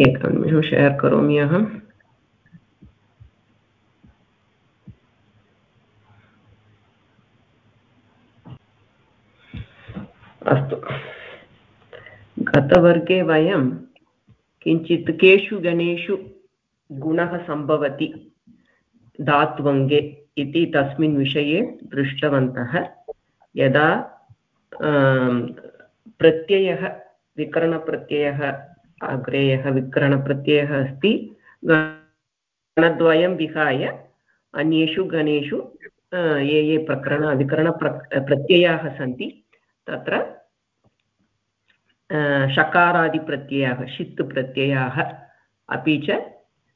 एकं निमिषं शेर् करोमि अहम् अस्तु। गतवर्गे वयं किञ्चित् केषु गणेषु गुणः सम्भवति धात्वङ्गे इति तस्मिन् विषये दृष्टवन्तः। यदा प्रत्ययः, विकरणप्रत्ययः अग्रे यः विकरणप्रत्ययः अस्ति। गणद्वयं विहाय अन्येषु गणेषु ये ये प्रकरण विकरणप्र प्रत्ययाः सन्ति, तत्र शकारादिप्रत्ययाः, षित् प्रत्ययाः, अपि च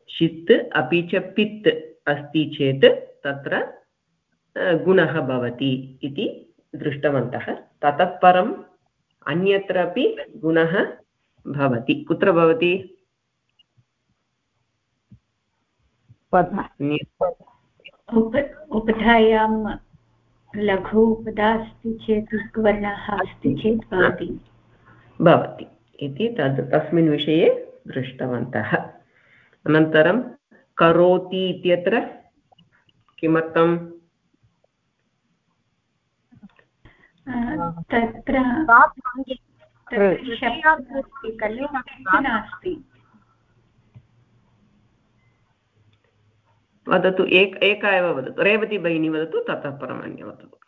षित्, अपि च पित् अस्ति चेत् तत्र गुणः भवति इति दृष्टवन्तः। ततः परम् अन्यत्रापि गुणः भवति। कुत्र भवति? उपधायां लघु उपधा अस्ति चेत् वर्णः अस्ति चेत् भवति। भवति इति तद् तस्मिन् विषये दृष्टवन्तः। अनन्तरं करोति इत्यत्र किमर्थम्? तत्र नास्ति वदतु एक एका एव वदतु। रेवती भगिनी वदतु। ततः परम् अन्य वदतु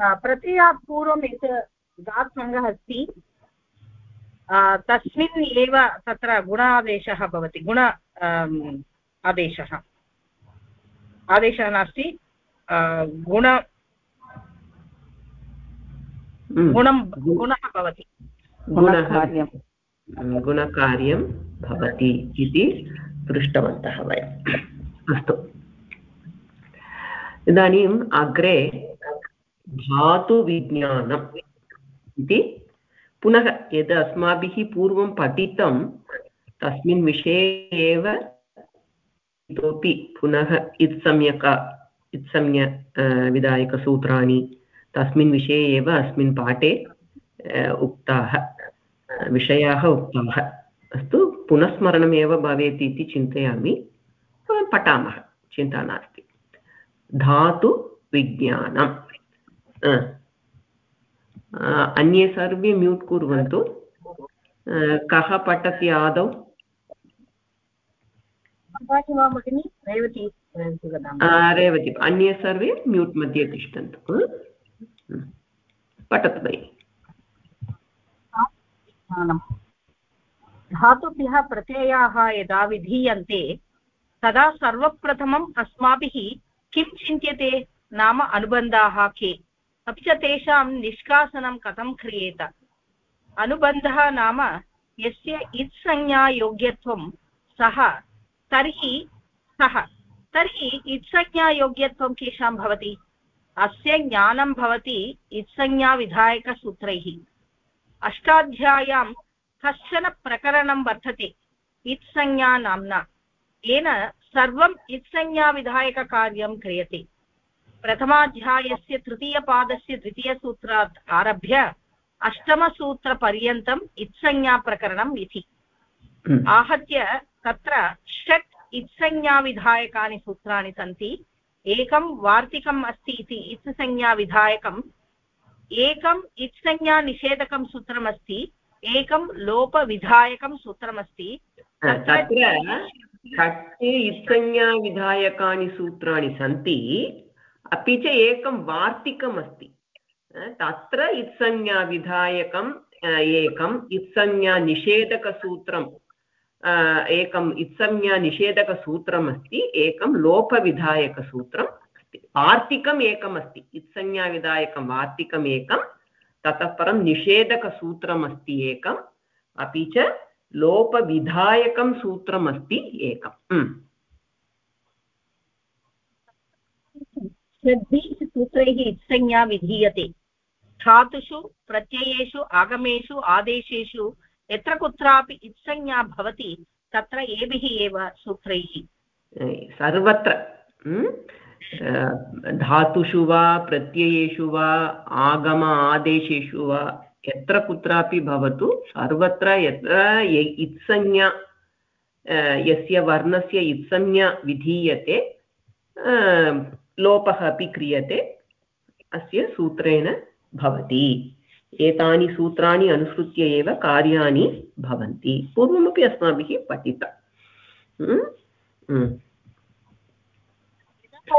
प्रत्ययात् पूर्वम् एक धात्सङ्गः अस्ति। तस्मिन् एव तत्र गुणादेशः भवति। गुण आदेशः। आदेशः नास्ति। गुण। गुणं गुणः भवति। गुणकार्यं भवति इति दृष्टवन्तः वयम् अस्तु। इदानीम् अग्रे धातुविज्ञानम् इति पुनः यद् अस्माभिः पूर्वं पठितं तस्मिन् विषये एव इतोपि पुनः इत्सम्यक इत्सम्य विधायकसूत्राणि तस्मिन् विषये एव अस्मिन् पाठे उक्ताः विषयाः उक्ताः। अस्तु पुनस्मरणमेव भवेत् इति चिन्तयामि। पठामः चिन्ता नास्ति। धातुविज्ञानम् अन्ये सर्वे म्यूट् कुर्वन्तु। कः पठति आदौ? रेवती अन्ये सर्वे म्यूट् मध्ये तिष्ठन्तु। पठतु भगिनि। धातुभ्यः प्रत्ययाः यदा विधीयन्ते, तदा सर्वप्रथमम् अस्माभिः किं चिन्त्यते? नाम अनुबन्धाः के? अपि च तेषां निष्कासनं कथं क्रियेत? अनुबन्धः नाम यस्य इत्संज्ञायोग्यत्वं सः, तर्हि सः। तर्हि इत्संज्ञायोग्यत्वं केषां भवति? अस्य ज्ञानं भवति इत्संज्ञाविधायकसूत्रैः। अष्टाध्याय्यां कश्चन प्रकरणं वर्तते इत्संज्ञा नाम्ना। येन सर्वम् इत्संज्ञाविधायककार्यं क्रियते। प्रथमाध्यायस्य तृतीयपादस्य द्वितीयसूत्रात् आरभ्य अष्टमसूत्रपर्यन्तम् इत्संज्ञाप्रकरणम् इति हम्म। आहत्य तत्र षट् इत्संज्ञाविधायकानि सूत्राणि सन्ति। एकं वार्तिकम् अस्ति इति इत्संज्ञाविधायकम् एकम् इत्संज्ञानिषेधकं सूत्रमस्ति एकं लोपविधायकं सूत्रमस्ति। तत्र षट् इत्संज्ञाविधायकानि सूत्राणि सन्ति अपि च एकं वार्तिकम् अस्ति तत्र इत्संज्ञाविधायकम् एकम् इत्संज्ञानिषेधकसूत्रम् एकम् इत्संज्ञानिषेधकसूत्रम् अस्ति, एकं लोपविधायकसूत्रम् अस्ति। वार्तिकम् एकम् अस्ति, इत्संज्ञाविधायकं वार्तिकम् एकं, ततः परं निषेधकसूत्रम् अस्ति एकम्, अपि च लोपविधायकं सूत्रम् अस्ति एकम्। षड्भिः सूत्रैः इत्संज्ञा विधीयते। धातुषु, प्रत्ययेषु, आगमेषु, आदेशेषु यत्र कुत्रापि इत्संज्ञा भवति, तत्र एभिः एव सूत्रैः। सर्वत्र धातुषु वा, प्रत्ययेषु वा, आगम आदेशेषु वा, यत्र कुत्रापि भवतु, सर्वत्र यत्र इत्संज्ञा यस्य वर्णस्य इत्संज्ञा विधीयते लोपः अपि क्रियते, अस्य सूत्रेण भवति। एतानि सूत्राणि अनुसृत्य एव कार्याणि भवन्ति। पूर्वमपि अस्माभिः पठिता। हम्म? हम्म।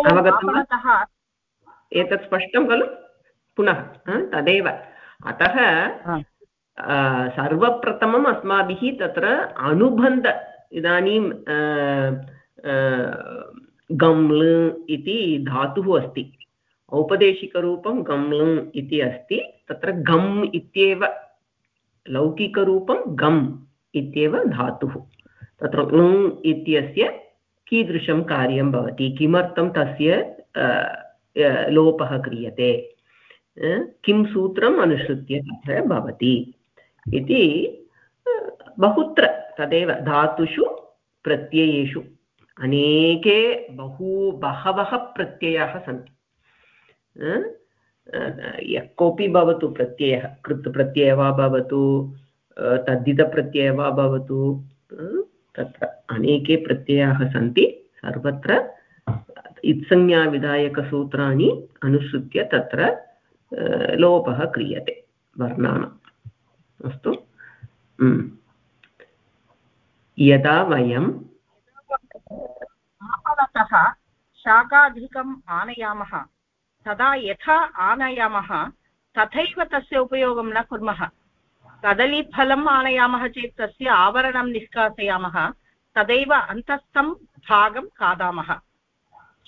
अवगतं वा? एतत् स्पष्टं खलु? पुनः तदेव। अतः सर्वप्रथमम् अस्माभिः तत्र अनुबन्ध इदानीं गम्ल इति धातुः अस्ति। औपदेशिकरूपं गम्ल इति अस्ति, तत्र गम् इत्येव लौकिकरूपं गम् इत्येव धातुः। तत्र ङ్ इत्यस्य कीदृशं कार्यं भवति, किमर्थं तस्य लोपः क्रियते किं सूत्रम् अनुसृत्य तत्र भवति इति बहुत्र तदेव धातुषु प्रत्ययेषु अनेके बहु बहवः प्रत्ययाः सन्ति। यः कोऽपि भवतु प्रत्ययः, कृत् प्रत्ययः वा भवतु तद्धितप्रत्ययः वा भवतु तत्र अनेके प्रत्ययाः सन्ति, सर्वत्र इत्संज्ञाविधायकसूत्राणि अनुसृत्य तत्र लोपः क्रियते, वर्णानाम्। अस्तु। यदा आपणतः शाकाधिकम् आनयामः तदा यथा आनयामः तथैव तस्य उपयोगं न कुर्मः। कदलीफलम् आनयामः चेत् तस्य आवरणं निष्कासयामः तदैव अन्तस्थं भागं खादामः।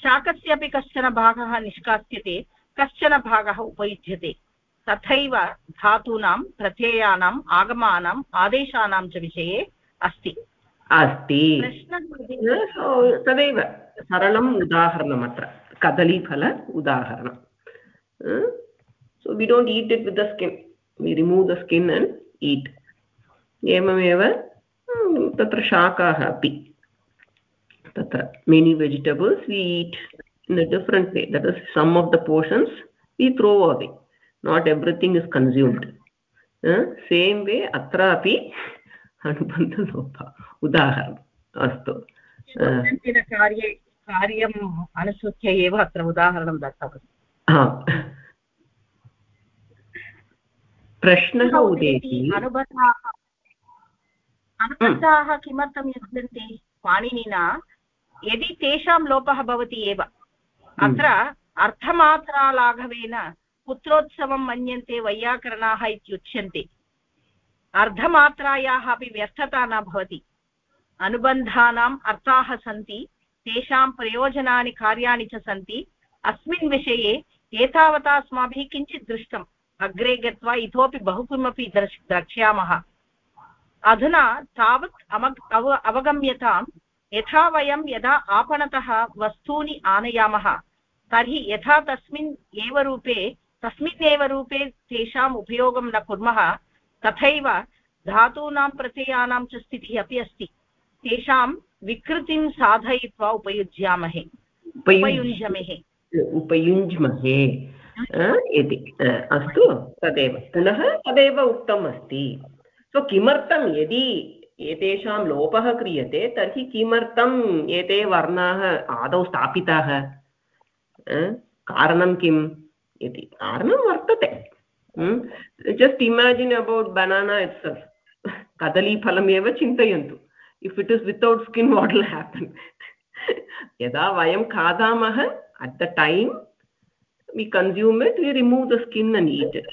शाकस्य अपि कश्चन भागः निष्कास्यते कश्चन भागः उपयुज्यते। तथैव धातूनां प्रत्ययानाम् आगमानाम् आदेशानां च विषये अस्ति। अस्ति। तदेव सरलम् उदाहरणम् अत्र कदलीफल उदाहरणं so we don't eat it with the skin we remove the skin and eat एवमेव तत्र शाकाः अपि तत्र many vegetables we eat in a different way that is some of the portions we throw away not everything is consumed same way अत्रापि अनुबन्धलोपः उदाहरणम् अस्तु कार्यम् अनुसृत्य एव अत्र उदाहरणं दत्तमस्ति प्रश्नः उदेति? अनुबन्धाः। अनुबन्धाः किमर्थं युज्यन्ते पाणिनिना यदि तेषां लोपः भवति एव अत्र अर्थमात्रालाघवेन पुत्रोत्सवं मन्यन्ते वैयाकरणाः इत्युच्यन्ते अर्धमात्रायाः अपि व्यर्थता न भवति। अनुबन्धानाम् अर्थाः सन्ति। तेषां प्रयोजनानि कार्याणि च सन्ति, अस्मिन् विषये एतावता अस्माभिः किञ्चित् दृष्टम्। अग्रे गत्वा इतोपि बहु किमपि द्रक् द्रक्ष्यामः। अधुना तावत् अमग्, अव अवगम्यतां यथा वयं यदा आपणतः वस्तूनि आनयामः, तर्हि यथा तस्मिन् एव रूपे, तस्मिन् एव रूपे तेषाम् उपयोगं न कुर्मः, तथैव धातूनां प्रत्ययानां च स्थितिः अपि अस्ति। तेषां विकृतिं साधयित्वा उपयुज्यामहे उपयुञ्जमहे। उपयुञ्ज्महे इति अस्तु तदेव। पुनः तदेव उक्तम् अस्ति। सो किमर्थं यदि एतेषां लोपः क्रियते तर्हि किमर्थम् एते वर्णाः आदौ स्थापिताः? कारणं किम्? इति। कारणं वर्तते। Just imagine about banana it's कदलीफलमेव चिन्तयन्तु। If it is without skin what will happen yada vayam khadamah at the time we consume it we remove the skin and eat it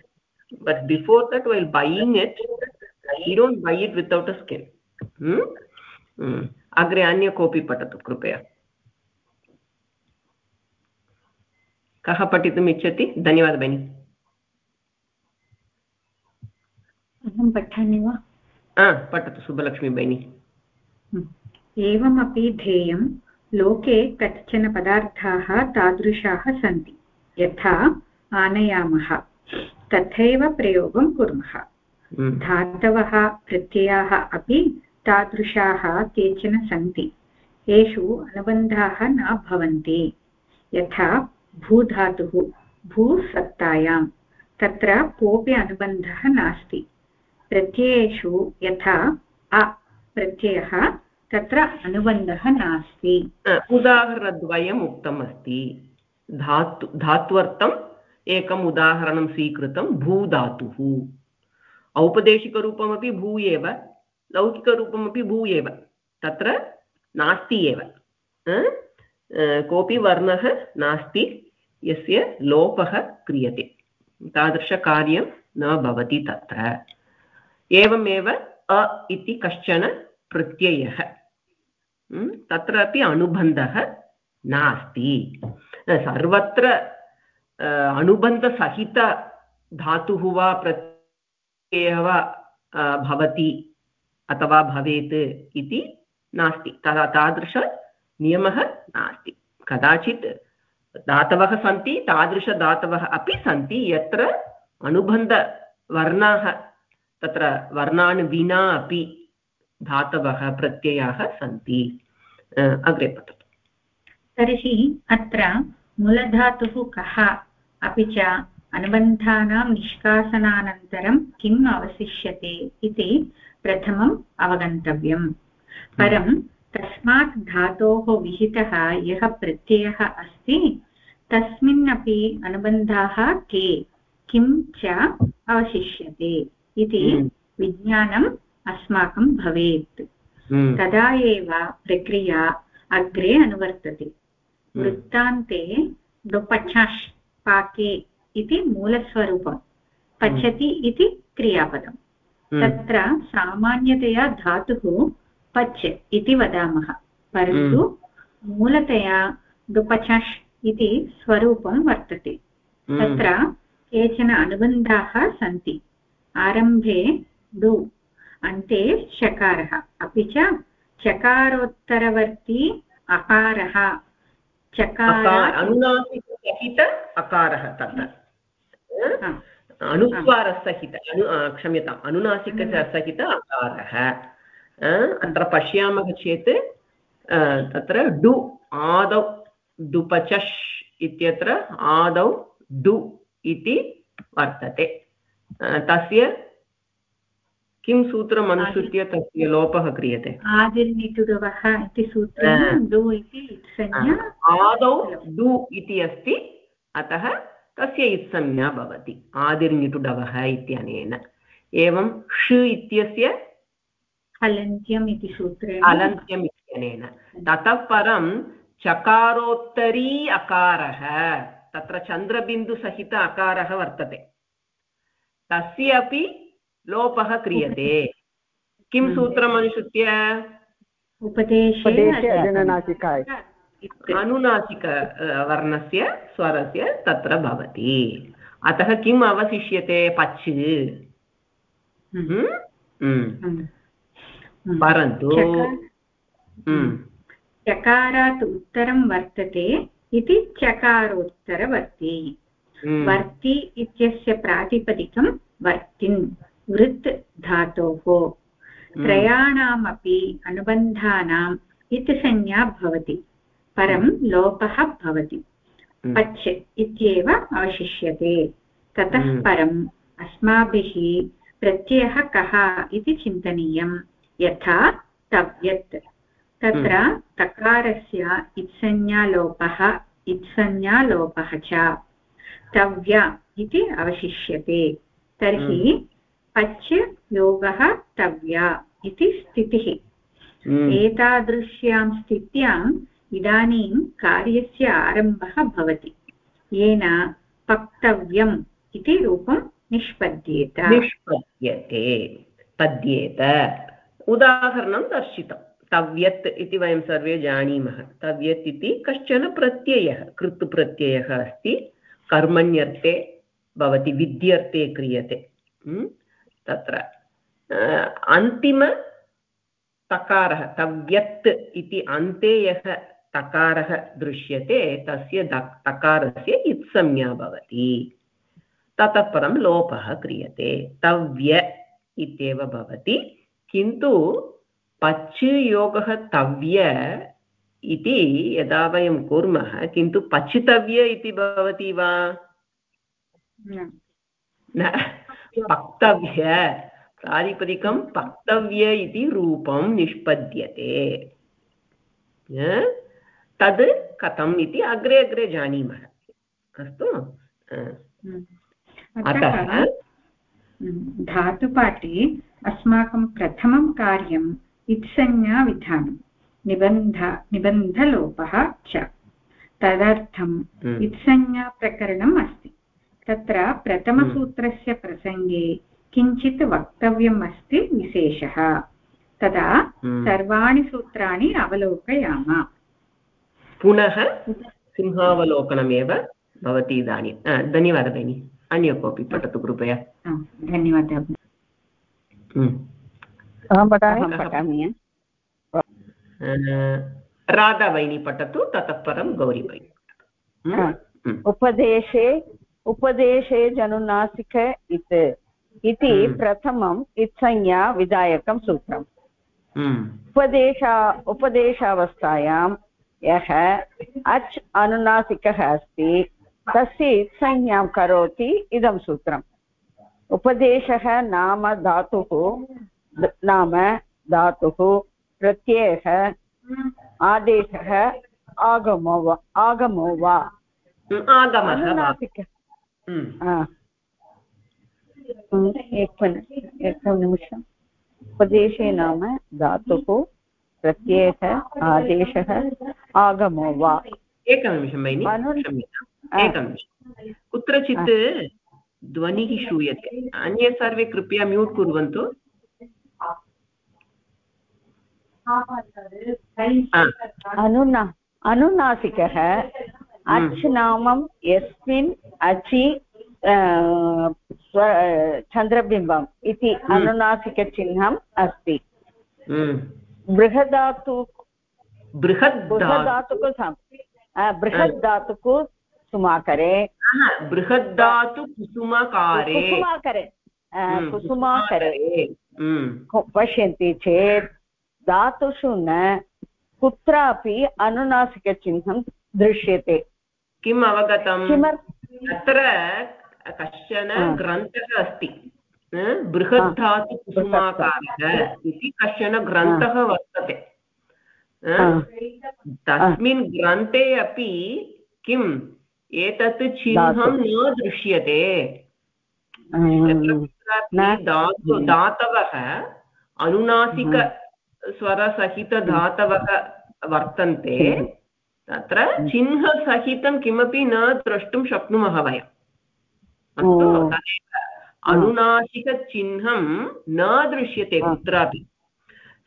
but before that while buying it we don't buy it without a skin hmm? hmm. अग्रे अन्य कोऽपि पठतु कृपया कः पठितुम् इच्छति धन्यवादः भगिनि अहं पठामि वा पठतु सुबलक्ष्मी भगिनी एवमपि ध्येयं लोके कतिचन पदार्थाः तादृशाः सन्ति। यथा आनयामः तथैव प्रयोगं कुर्मः। हम्म। धातवः प्रत्ययाः अपि तादृशाः केचन सन्ति। येषु अनुबन्धाः न भवन्ति। यथा भूधातुः भूसत्तायां तत्र कोऽपि अनुबन्धः नास्ति। प्रत्ययेषु यथा अ प्रत्ययः तत्र अनुबन्धः नास्ति। उदाहरणद्वयम् उक्तम् अस्ति धातु, धात्वर्थम् एकम् उदाहरणं स्वीकृतं भूधातुः। औपदेशिकरूपमपि भू एव, लौकिकरूपमपि भू एव, तत्र नास्ति एव। कोऽपि वर्णः नास्ति, यस्य लोपः क्रियते। तादृशकार्यं न भवति तत्र। एवमेव अ इति कश्चन प्रत्ययः। तत्रापि अनुबन्धः नास्ति सर्वत्र अनुबन्धसहितधातुः वा प्रत्ययः वा भवति अथवा भवेत् इति नास्ति तदा तादृशनियमः नास्ति कदाचित् धातवः सन्ति तादृशधातवः अपि सन्ति यत्र अनुबन्धवर्णाः तत्र वर्णान् विना अपि धातवः प्रत्ययाः सन्ति. अग्रे पठतु. तर्हि अत्र मूलधातुः कः? अपि च अनुबन्धानां निष्कासनानन्तरं किम् अवशिष्यते इति प्रथमम् अवगन्तव्यम्. परं तस्मात् धातोः विहितः यः प्रत्ययः अस्ति तस्मिन्नपि अनुबन्धाः के? किं च अवशिष्यते? इति हम्म। अस्माकं भवेत्। हम्म। तदा एव प्रक्रिया अग्रे अनुवर्तते। हम्म। वृत्तान्ते डुपछाश् पाके इति मूलस्वरूपं। पचति इति क्रियापदम् तत्र सामान्यतया धातुः पच् इति वदामः। परन्तु मूलतया डुपछाश् इति स्वरूपं वर्तते। तत्र केचन अनुबन्धाः सन्ति। आरम्भे डु अन्ते चकारः। अपि च चकारोत्तरवर्ती अकारः। अनुनासिकसहित अकारः तत्र। अनुस्वारसहित अनु क्षम्यताम् अनुनासिकसहित अकारः। अत्र पश्यामः चेत् तत्र डु आदौ डुपचष् इत्यत्र आदौ डु इति वर्तते। तस्य किं सूत्रम् अनुसृत्य तस्य लोपः क्रियते? आदिर्निटुडवः इति सूत्रं डु इति आदौ डु इति अस्ति अतः तस्य इत्संज्ञा भवति आदिर्निटुडवः इत्यनेन एवं ष इत्यस्य हलन्त्यम् इति सूत्रेण। हलन्त्यम् इत्यनेन ततः परं चकारोत्तरी अकारः तत्र चन्द्रबिन्दुसहित अकारः वर्तते। तस्य अपि लोपः क्रियते। किं हम्म। सूत्रम् अनुसृत्य अनुनासिक वर्णस्य स्वरस्य तत्र भवति। अतः किम् अवशिष्यते? पच्। हम्म। हम्म। परन्तु चकारात् उत्तरं वर्तते इति चकारोत्तरवर्ति। वर्ति इत्यस्य प्रातिपदिकं वर्तिन्। वृत् धातोः हम्म। त्रयाणामपि अनुबन्धानाम् इतिसंज्ञा भवति परं लोपः भवति हम्म। पच् इत्येव अवशिष्यते ततः परम् अस्माभिः प्रत्ययः कः इति चिन्तनीयं यथा तव्यत् तत्र तकारस्य इत्संज्ञालोपः इत्संज्ञालोपः च तव्य इति अवशिष्यते तर्हि हम्म। पच् योगः तव्य इति स्थितिः। हम्म। एतादृश्यां स्थित्याम् इदानीं कार्यस्य आरम्भः भवति। येन पक्तव्यम् इति रूपं निष्पद्येत। निष्पद्यते पद्येत। उदाहरणं दर्शितं। तव्यत् इति वयं सर्वे जानीमः। तव्यत् इति कश्चन प्रत्ययः कृत् प्रत्ययः अस्ति। कर्मण्यर्थे भवति विद्यर्थे क्रियते। तत्र। अन्तिमतकारः तव्यत् इति अन्ते यः तकारः दृश्यते तस्य तकारस्य इत्संज्ञा भवति। ततः परं लोपः क्रियते तव्य इत्येव भवति। किन्तु पच् योगः तव्य इति यदा वयं कुर्मः किन्तु पचितव्य इति भवति वा? न। पक्तव्य प्रातिपदिकं पक्तव्य इति रूपं निष्पद्यते। तद् कथम् इति अग्रे अग्रे जानीमः। अस्तु? अतः धातुपाठे अस्माकं प्रथमं कार्यम् इत्संज्ञाविधानं निबन्ध निबन्धलोपः च। तदर्थम्। इत्संज्ञाप्रकरणम् अस्ति। तत्र प्रथमसूत्रस्य प्रसङ्गे किञ्चित् वक्तव्यम् अस्ति विशेषः। तदा हम्म। सर्वाणि सूत्राणि अवलोकयाम। पुनः सिंहावलोकनमेव भवति इदानीं। धन्यवादः भगिनि। अन्य कोऽपि पठतु कृपया। धन्यवादः। हम्म। अहं पठामि? पठामि। राधा भगिनी पठतु ततः परं गौरी भगिनी हम्म? हम्म। उपदेशे उपदेशे जनुनासिक इत्। इति प्रथमम् इत्संज्ञा विधायकं सूत्रम्। उपदेश उपदेशावस्थायां यः अच् अनुनासिकः अस्ति तस्य इत्संज्ञां करोति इदं सूत्रम्। उपदेशः नाम धातुः नाम धातुः प्रत्ययः आदेशः आगमो वा। आगमो वा? अनुनासिक। एकं निमिषम् उपदेशे नाम धातुः प्रत्ययः आदेशः आगमो वा। एकनिमिषं भगिनि एकनिमिषं कुत्रचित् ध्वनिः श्रूयते। अन्ये सर्वे कृपया म्यूट् कुर्वन्तु। अनुना अनुनासिकः हम्म। अच् नामं यस्मिन् अचि चन्द्रबिम्बम् इति हम्म। अनुनासिकचिह्नम् अस्ति। हम्म। बृहदातु बृहत् बृहदातुकु बृहत् धातुकु सुमाकरे। बृहद्धातु कुसुमकारे। कुसुमाकरे। कुसुमाकरे। पश्यन्ति चेत् धातुषु न कुत्रापि अनुनासिकचिह्नं दृश्यते। किम् अवगतम्? तत्र कश्चन ग्रन्थः अस्ति। बृहद्धातु कुसुमाकारः इति कश्चन ग्रन्थः वर्तते। तस्मिन् ग्रन्थे अपि किम्? एतत् चिह्नं न दृश्यते। धातु धातवः अनुनासिक स्वरसहितधातवः वर्तन्ते। तत्र चिह्नसहितं किमपि न द्रष्टुं शक्नुमः वयम् अस्तु तदेव। अनुनासिकचिह्नं न दृश्यते कुत्रापि।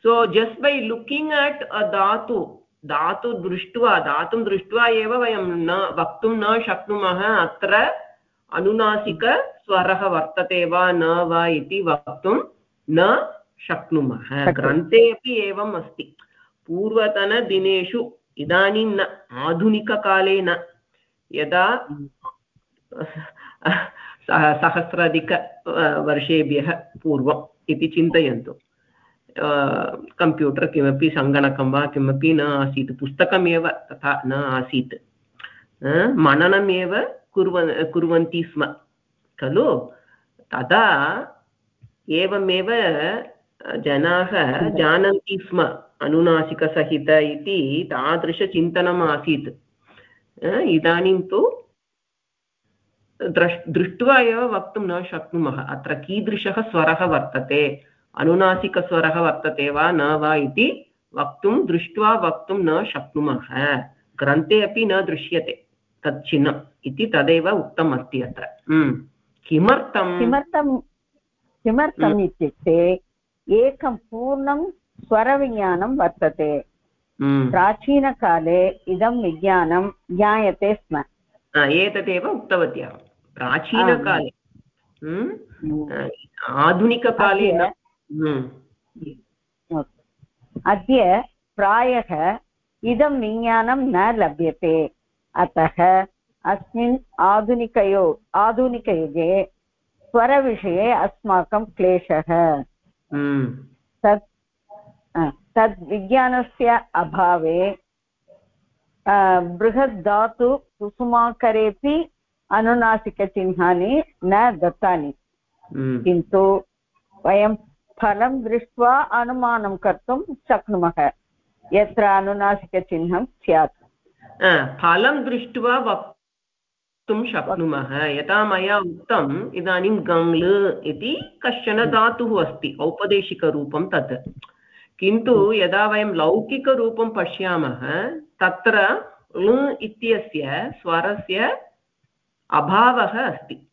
So just by looking at a धातु धातु दृष्ट्वा धातुं दृष्ट्वा एव वयं न वक्तुं न शक्नुमः अत्र अनुनासिकस्वरः वर्तते वा न वा इति वक्तुं न शक्नुमः। ग्रन्थे अपि एवम् अस्ति। पूर्वतनदिनेषु इदानीं न आधुनिककाले न यदा सहस्राधिक वर्षेभ्यः पूर्वम् इति चिन्तयन्तु. कम्प्यूटर् किमपि सङ्गणकं वा किमपि न आसीत्, पुस्तकमेव तथा न आसीत्. मननमेव कुर्वन्, कुर्वन्ति स्म, खलु? तदा एवमेव जनाः जानन्ति स्म अनुनासिकसहित इति तादृशचिन्तनम् आसीत् इदानीं तु द्रष् दृष्ट्वा एव वक्तुं न शक्नुमः। अत्र कीदृशः स्वरः वर्तते अनुनासिकस्वरः वर्तते वा न वा इति वक्तुं दृष्ट्वा वक्तुं न शक्नुमः। ग्रन्थे अपि न दृश्यते तत् चिह्नम् इति तदेव उक्तम् अस्ति अत्र। हम्म। किमर्थं किमर्थं किमर्थम् हम्म। इत्युक्ते एकं पूर्णं स्वरविज्ञानं वर्तते। हम्म। प्राचीनकाले इदं विज्ञानं ज्ञायते स्म। एतदेव उक्तवती अहं प्राचीनकाले। हम्म। आधुनिककाले अद्य प्रायः इदं विज्ञानं न लभ्यते। अतः अस्मिन् आधुनिकयो आधुनिकयुगे स्वरविषये अस्माकं क्लेशः। हम्म। तत् तद् विज्ञानस्य अभावे बृहद् धातु कुसुमाकरेपि अनुनासिकचिह्नानि न दत्तानि। हम्म, किन्तु वयं फलं दृष्ट्वा अनुमानं कर्तुं शक्नुमः यत्र अनुनासिकचिह्नं स्यात्। फलं दृष्ट्वा वक्तुं शक्नुमः। यथा मया उक्तम् इदानीं गङ्ल इति कश्चन धातुः अस्ति औपदेशिकरूपं तत्। किन्तु यदा वयं लौकिकरूपं पश्यामः तत्र ळ इत्यस्य स्वरस्य अभावः अस्ति।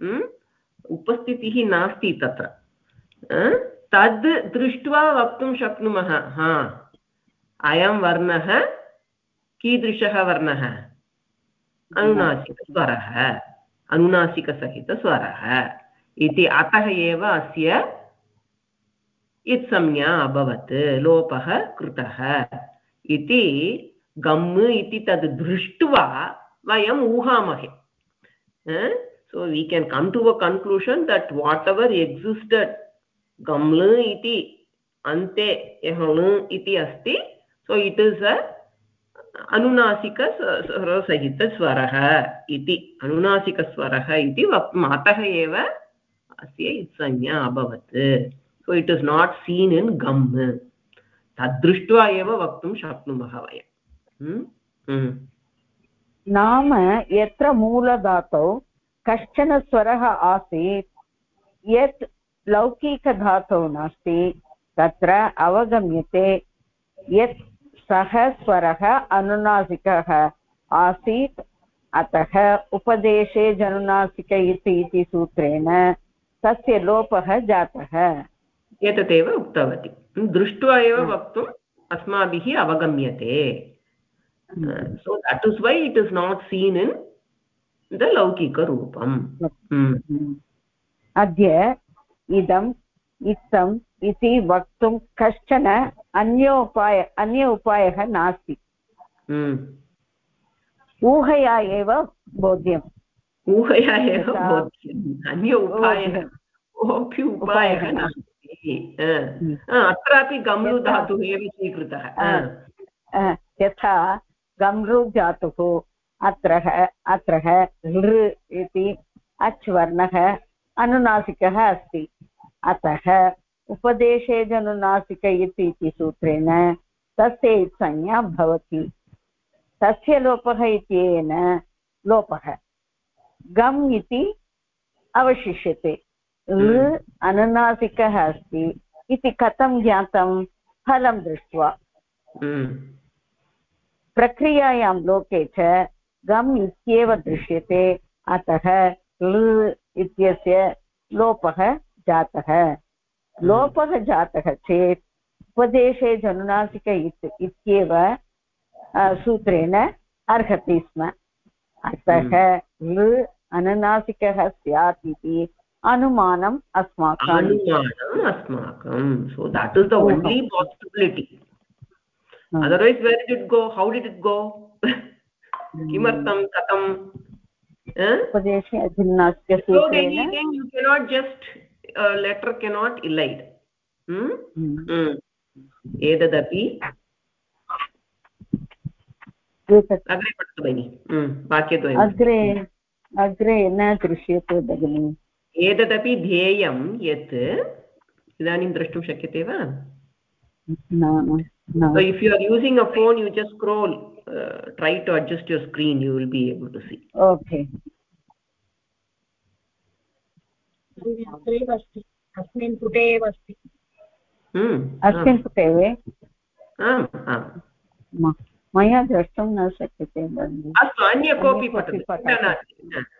हम्म? उपस्थितिः नास्ति तत्र? तद् दृष्ट्वा वक्तुं शक्नुमः। हा। अयं वर्णः कीदृशः वर्णः? अनुनासिकस्वरः, अनुनासिकसहितस्वरः इति अतः एव अस्य इत्संज्ञा अभवत्, लोपः कृतः इति गम् इति तद् दृष्ट्वा वयम् ऊहामहे। so we can come to a conclusion that whatever existed gaml iti ante यः ण इति अस्ति। So it is a अनुनासिकस्वरसहितस्वरः इति, अनुनासिकस्वरः इति वक्तुम् अतः एव अस्य इत्संज्ञा अभवत् so it is not seen in gum तद्दृष्ट्वा एव वक्तुं शक्नुमः वयं हम्म? हम्म। नाम यत्र मूलधातौ कश्चन स्वरः आसीत्, यत् लौकिकधातौ नास्ति, तत्र अवगम्यते, यत् सः स्वरः अनुनासिकः आसीत्। अतः उपदेशे जनुनासिक इति सूत्रेण तस्य लोपः जातः। एतदेव उक्तवती। दृष्ट्वा एव वक्तुम् अस्माभिः अवगम्यते। So that is why it is not seen in the लौकिकरूपम् अद्य इदम् इत्थम् इति वक्तुं कश्चन अन्योपाय अन्य उपायः नास्ति। ऊहया एव बोध्यम्। ऊहया एव बोध्यम्। अन्य उपायः कोऽपि उपायः नास्ति। अत्रापि गम्लु धातुः एव स्वीकृतः। यथा गम्लु धातुः अत्र अत्र लृ इति अच् वर्णः अनुनासिकः अस्ति। अतः उपदेशे जनुनासिक इति सूत्रेण तस्य संज्ञा भवति। तस्य लोपः इत्येन लोपः। गम् इति अवशिष्यते। ऋ अनुनासिकः अस्ति इति कथं ज्ञातं? फलं दृष्ट्वा। प्रक्रियायां लोके च गम् इत्येव दृश्यते। अतः लृ इत्यस्य लोपः जातः। लोपः जातः चेत् उपदेशे जनुनासिक इत्येव सूत्रेण अर्हति स्म। अतः लृ अनुनासिकः स्यात् इति अनुमानम् अस्माकम् अस्माकं। So that is the only possibility otherwise where did go how did it go किमर्थं? उपदेशे अधुनासिकसूत्रेण cannot just uh, letter cannot elide hmm? hmm. एतदपि अग्रे पठतु भगिनि वाक्यद्वयम् अग्रे अग्रे न दृश्यते भगिनि एतदपि ध्येयं यत् इदानीं द्रष्टुं शक्यते वा so if you are using a phone you just scroll uh, try to adjust your screen you will be able to see okay अत्रैव अस्ति अस्मिन् पुटे एव अस्ति अस्मिन् पुटे मया द्रष्टुं न शक्यते अस्तु अन्य कोऽपि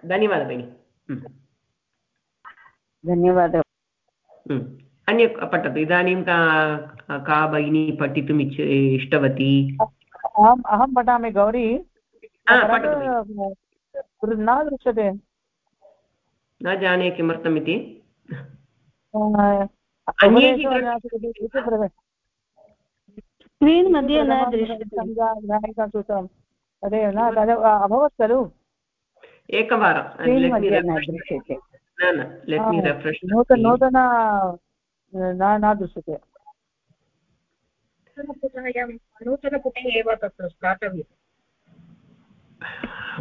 धन्यवादः भगिनि। धन्यवादः। अन्य पठतु। इदानीं का का भगिनी पठितुम् इच्छ इष्टवती? अहम् अहं पठामि गौरी। न दृश्यते। न जाने किमर्थमिति स्क्रीन् मध्ये न दृश्यते। तदेव न तद् अभवत् खलु। एकवारं नूतन नूतन न न दृश्यते। नूतनपुटे एव तत्र स्थातव्यम्।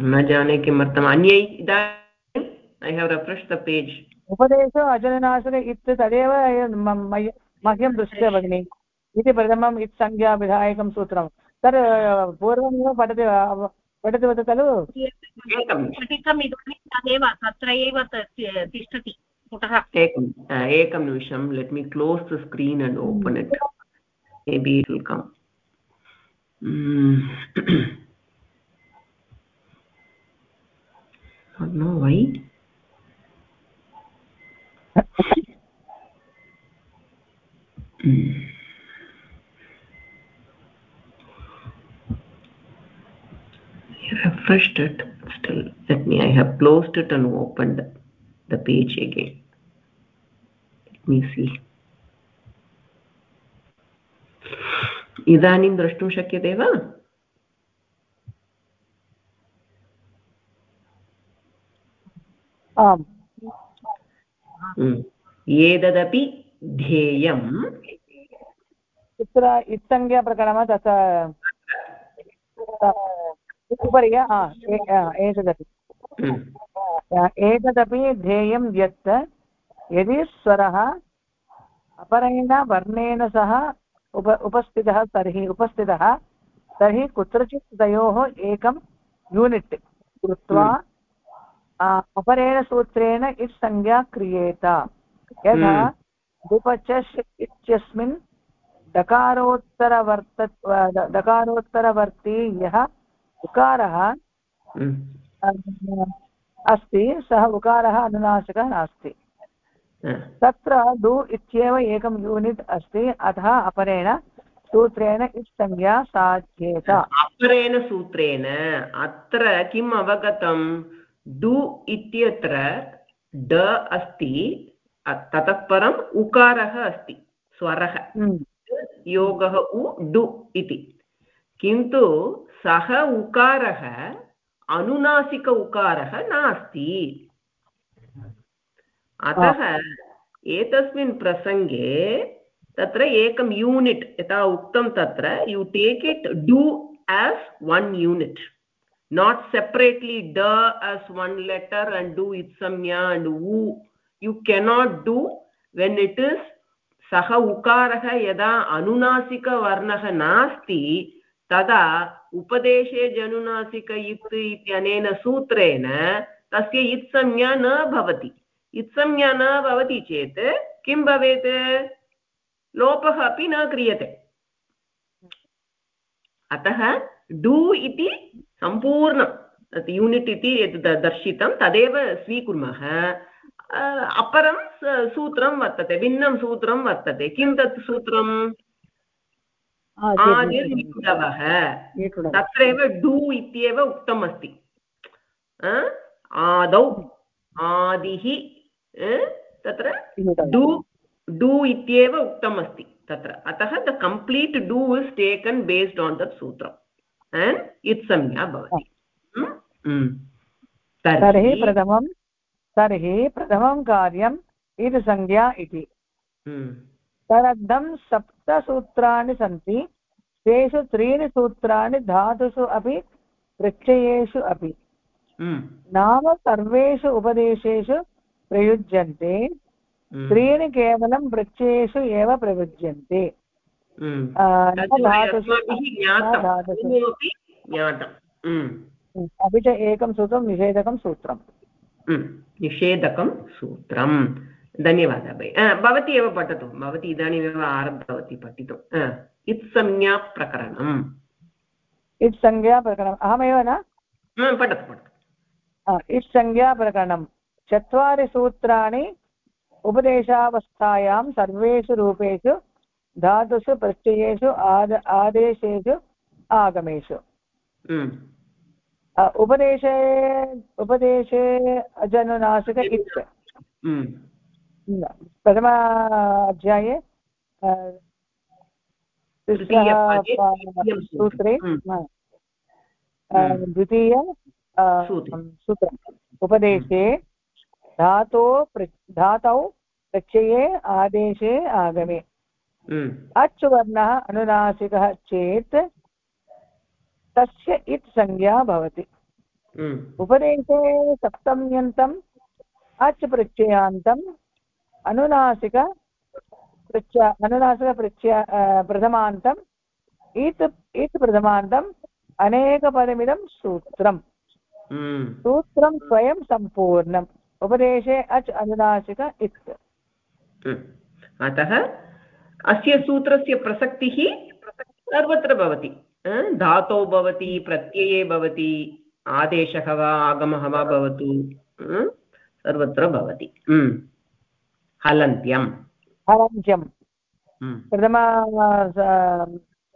न जाने किमर्थम्। अन्यै इदानीं i have refreshed the page. उपदेशो अजनुनासिक इत् तदेव म- मय- मह्यं दृश्यते भगिनि इति प्रथमम् इत् संज्ञाविधायकं सूत्रं तद् पूर्वमेव पठति वा- पठितवती खलु एकं पठितम् इदानीं तदेव तत्र एव त- तिष्ठति पुटः एकम् uh, एकं निमिषं let me close the screen and open it maybe it will come no why Hmm. I refreshed it still let me I have closed it and opened the page again let me see इदानीं द्रष्टुं शक्यते वा आम् हम्म। एतदपि ध्येयं कुत्र इत्संज्ञाप्रकरणं तत्र उपरि एतदपि। एतदपि ध्येयं यत् यदि स्वरः अपरेण वर्णेन सह उप उपस्थितः तर्हि उपस्थितः तर्हि कुत्रचित् तयोः एकं यूनिट् कृत्वा अपरेण सूत्रेण इत् संज्ञा क्रियेत यथा हम्म। दुपचष् इत्यस्मिन् डकारोत्तरवर्त द- डकारोत्तरवर्ती यः उकारः हम्म। अस्ति सः उकारः अनुनासिकः नास्ति। तत्र डु इत्येव एकं यूनिट् अस्ति अतः अपरेण सूत्रेण इत् संज्ञा साध्येत। अपरेण सूत्रेण अत्र किम् अवगतं डु इत्यत्र ड अस्ति ततः परम् उकारः अस्ति स्वरः। हम्म, योगः उ डु इति। किन्तु सः उकारः अनुनासिक उकारः नास्ति। अतः एतस्मिन् प्रसङ्गे तत्र एकं यूनिट् यथा उक्तं तत्र you take it do as one unit not separately ड एस् वन् लेटर् अण्ड् डु इत्संज्ञा अण्ड् उ you cannot do when it is सः उकारः यदा अनुनासिकवर्णः नास्ति तदा उपदेशे जनुनासिक इत् इत्यनेन सूत्रेण तस्य इत्संज्ञा न भवति इत्संज्ञा न भवति चेत् किं भवेत् लोपः अपि न क्रियते अतः डु इति सम्पूर्णं तत् यूनिट् इति यत् द- दर्शितं तदेव स्वीकुर्मः। अपरं सूत्रं वर्तते भिन्नं सूत्रं वर्तते। किं तत् सूत्रम्? आदिर्निकुटवः एकं तत्रैव डु इत्येव उक्तम् अस्ति? आदौ आदिः? तत्र डु डु इत्येव उक्तम् अस्ति तत्र। अतः the complete do is taken based on that सूत्रम्। एण्ड् इत्संज्ञा भवति हम्म? हम्म. तर्हि प्रथमं तर्हि प्रथमं कार्यम् इति संज्ञा इति हम्म. तदर्थं सप्तसूत्राणि सन्ति तेषु त्रीणि सूत्राणि धातुषु अपि प्रत्ययेषु अपि हम्म. नाम सर्वेषु उपदेशेषु प्रयुज्यन्ते हम्म. त्रीणि केवलं प्रत्ययेषु एव प्रयुज्यन्ते अपि च एकं सूत्रं निषेधकं सूत्रम् हम्म. निषेधकं सूत्रम् धन्यवादः भगिनि भवती एव पठतु भवती इदानीमेव आरब्धवती पठितुम् अ, इत्संज्ञाप्रकरणम् अहमेव न पठतु पठतु आ, इत् संज्ञाप्रकरणं चत्वारि सूत्राणि उपदेशावस्थायां सर्वेषु रूपेषु धातुषु प्रत्ययेषु आद आदेशेषु आगमेषु उपदेशे उपदेशे अजनुनासिक इत्. प्रथम अध्याये सूत्रं। द्वितीय अ, सूत्रे। सूत्रम् उपदेशे धातो धातौ प्रत्यये आदेशे आगमे. अच् वर्णः अनुनासिकः चेत् तस्य इत् संज्ञा भवति। हम्म. उपदेशे सप्तम्यन्तं अच् प्रत्ययान्तम् अनुनासिक पृच्छ अनुनासिकपृच्छ प्रथमान्तम् इत् इत् प्रथमान्तम् अनेकपदमिदं सूत्रम्। हम्म, सूत्रं स्वयं सम्पूर्णम्। उपदेशे अच् अनुनासिक इत्। अतः अस्य सूत्रस्य प्रसक्तिः सर्वत्र भवति धातौ भवति प्रत्यये भवति आदेशः वा आगमः वा भवतु सर्वत्र भवति हम्म। हलन्त्यम्। हलन्त्यं हम्म। प्रथमा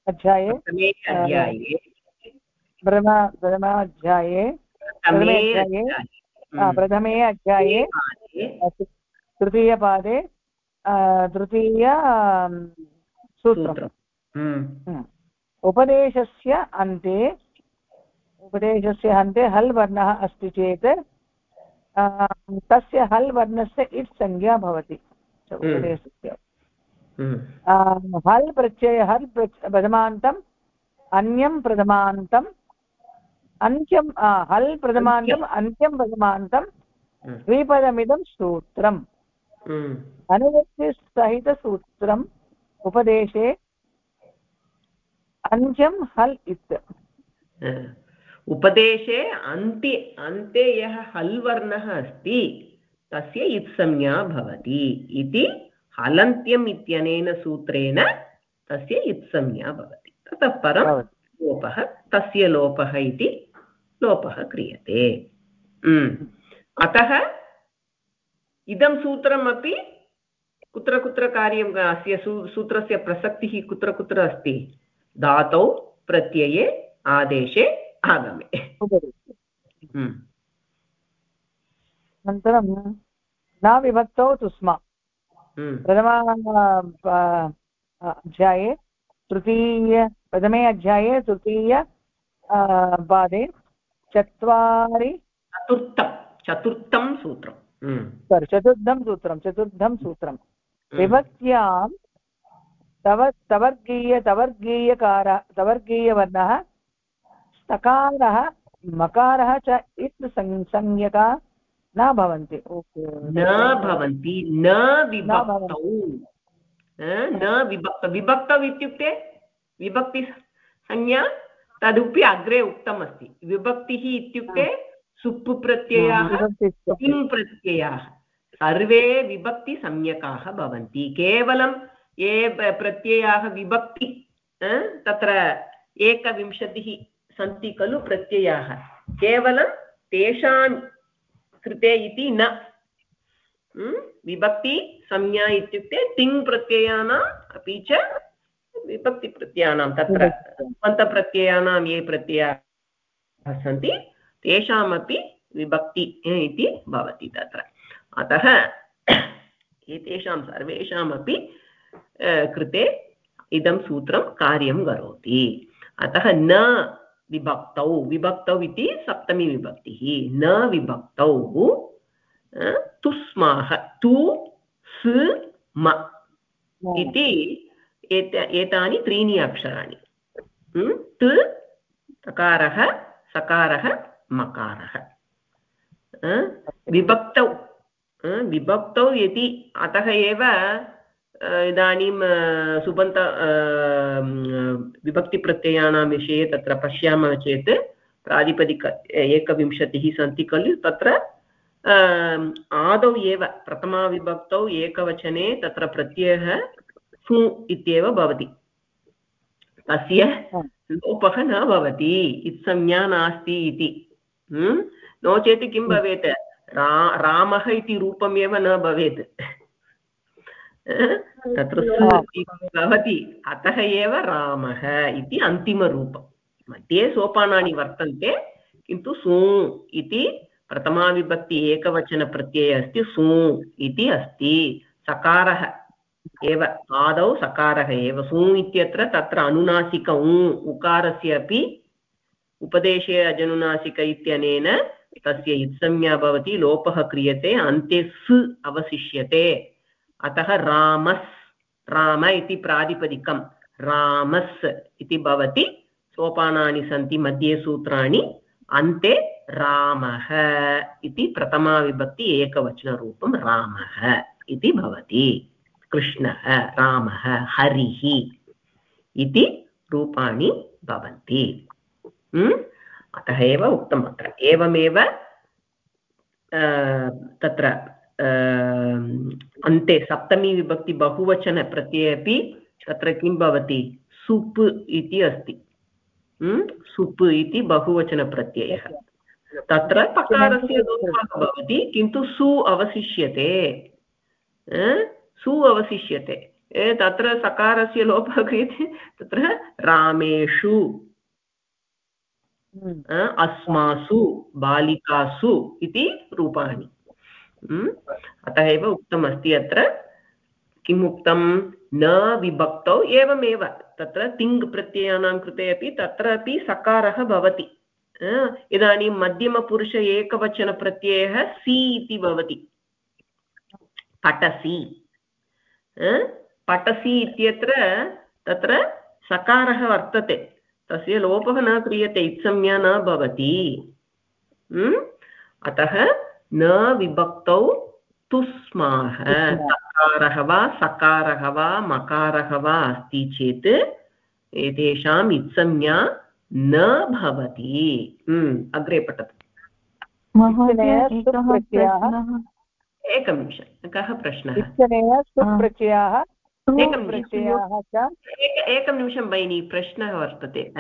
अध्याये प्रथमे अध्याये। प्रथमा प्रथमाध्याये प्रथमे अध्याये हम्म। तृतीयपादे तृतीय सूत्रम्। उपदेशस्य अन्ते उपदेशस्य अन्ते हल् वर्णः अस्ति चेत् तस्य हल् वर्णस्य इट् संज्ञा भवति उपदेशस्य हम्म। हल् प्रत्यय हल् प्रथमान्तम् अन्यं प्रथमान्तम् अन्त्यं हल् प्रथमान्तम् अन्त्यं प्रथमान्तं। द्विपदमिदं सूत्रम् अनुवृत्तिसहितसूत्रम् उपदेशे अन्त्यं हल् इत् उपदेशे अन्ते अन्ते यः हल् वर्णः अस्ति तस्य इत्संज्ञा भवति इति हलन्त्यम् इत्यनेन सूत्रेण तस्य इत्संज्ञा भवति। ततः परं लोपः तस्य लोपः इति लोपः क्रियते। हम्म। अतः इदं सूत्रमपि कुत्र कुत्र कार्यम् अस्य सू सूत्रस्य प्रसक्तिः कुत्र कुत्र अस्ति? धातौ प्रत्यये आदेशे आगमे। हम्म, अनन्तरं न विभक्तौ तु स्म। हम्म, प्रथमा अध्याये तृतीय प्रथमे अध्याये तृतीय पादे चत्वारि चतुर्थं चतुर्थं सूत्रं sorry, चतुर्थं सूत्रं चतुर्थं सूत्रं विभक्त्यां तव तवर्गीय तवर्गीयकार तवर्गीयवर्णः सकारः मकारः च इत् संज्ञका न भवन्ति ओके न भवन्ति न विभक्तौ न विभक्त विभक्तौ इत्युक्ते विभक्तिसंज्ञा तदपि अग्रे उक्तमस्ति विभक्तिः इत्युक्ते सुप् प्रत्ययाः विभक्ति- किं प्रत्ययाः सर्वे विभक्तिसंज्ञकाः भवन्ति। केवलं ये प्रत्ययाः विभक्ति तत्र एकविंशतिः सन्ति खलु प्रत्ययाः। केवलं तेषां कृते इति न। म्? विभक्तिसंज्ञा इत्युक्ते तिङ् प्रत्ययानाम् अपि च विभक्तिप्रत्ययानां तत्र। पन्तप्रत्ययानां ये प्रत्ययाः सन्ति तेषामपि विभक्ति इति भवति तत्र। अतः एतेषां सर्वेषामपि कृते इदं सूत्रं कार्यं करोति। अतः न विभक्तौ विभक्तौ इति सप्तमी विभक्तिः। न विभक्तौ अ, तुस्माः तु स् म इति एत एतानि त्रीणि अक्षराणि? त् तकारः सकारः मकारः? विभक्तौ। विभक्तौ यदि अतः एव इदानीं सुबन्त म, विभक्तिप्रत्ययाणां विषये तत्र पश्यामः चेत् प्रातिपदिक एकविंशतिः सन्ति खलु तत्र आदौ एव प्रथमाविभक्तौ एकवचने तत्र प्रत्ययः फु इत्येव भवति। तस्य लोपः न भवति। इत्संज्ञा नास्ति इति? नो चेत् किं भवेत् रा रामः इति रूपमेव न भवेत् तत्र भवति अतः एव रामः इति अन्तिमरूपं मध्ये सोपानानि वर्तन्ते किन्तु सु इति प्रथमाविभक्ति एकवचनप्रत्ययः अस्ति सु इति अस्ति सकारः एव आदौ सकारः एव सु इत्यत्र तत्र अनुनासिक उ उकारस्य अपि उपदेशे अजनुनासिक इत्यनेन तस्य इत्संज्ञा भवति, लोपः क्रियते, अन्ते स् अवशिष्यते। अतः रामस्, राम इति प्रातिपदिकं रामस् इति भवति, सोपानानि सन्ति, मध्ये सूत्राणि। अन्ते रामः इति प्रथमाविभक्ति एकवचनरूपं रामः इति भवति। कृष्णः, रामः, हरिः इति रूपाणि भवन्ति? अतः एव उक्तम् अत्र एवमेव तत्र अन्ते सप्तमी विभक्ति बहुवचनप्रत्यये अपि तत्र किं भवति सुप् इति अस्ति सुप् इति बहुवचनप्रत्ययः तत्र पकारस्य लोपः भवति किन्तु सु अवशिष्यते सु अवशिष्यते तत्र सकारस्य लोपः क्रियते तत्र रामेषु हम्म। अस्मासु बालिकासु इति रूपाणि। अतः एव उक्तमस्ति अत्र। किम् उक्तं न विभक्तौ एवमेव। तत्र तिङ् प्रत्ययानां कृते अपि तत्रापि सकारः भवति। इदानीं मध्यमपुरुष एकवचनप्रत्ययः सि इति भवति। पटसि। पटसि इत्यत्र तत्र सकारः वर्तते। तस्य लोपः न क्रियते इत्संज्ञा न भवति। अतः न विभक्तौ तुस्माः। सकारः वा सकारः वा मकारः वा अस्ति चेत् एतेषाम् इत्संज्ञा न भवति। अग्रे पठतु। एकं निमिषं कः प्रश्नः? एकं निमिषं भगिनि प्रश्नः वर्तते।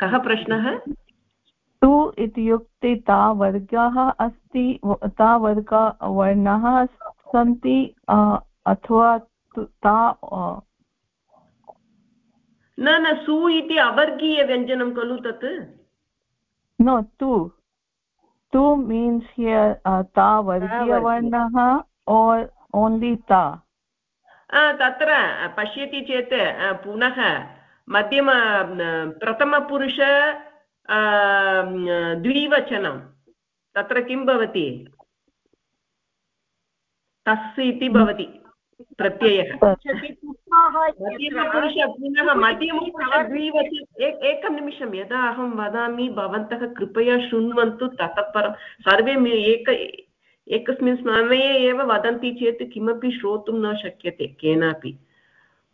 कः प्रश्नः? तु इत्युक्ते ता वर्गाः अस्ति ता वर्गा वर्णाः सन्ति अथवा ता न न सु इति अवर्गीयव्यञ्जनं खलु तत्? नो तु। तु मीन्स् हियर् ता वर्गीयवर्णः और् ओन्लि ता। तत्र पश्यति चेत् पुनः मध्यम प्रथमपुरुष द्विवचनं तत्र किं भवति तस् इति भवति प्रत्ययः मध्यमपुरुष पुनः मध्यमपुरुष द्विवचन एकं निमिषं यदा अहं वदामि भवन्तः कृपया शृण्वन्तु ततः परं सर्वे एक एकस्मिन् समये एव वदन्ति चेत् किमपि श्रोतुं न शक्यते केनापि।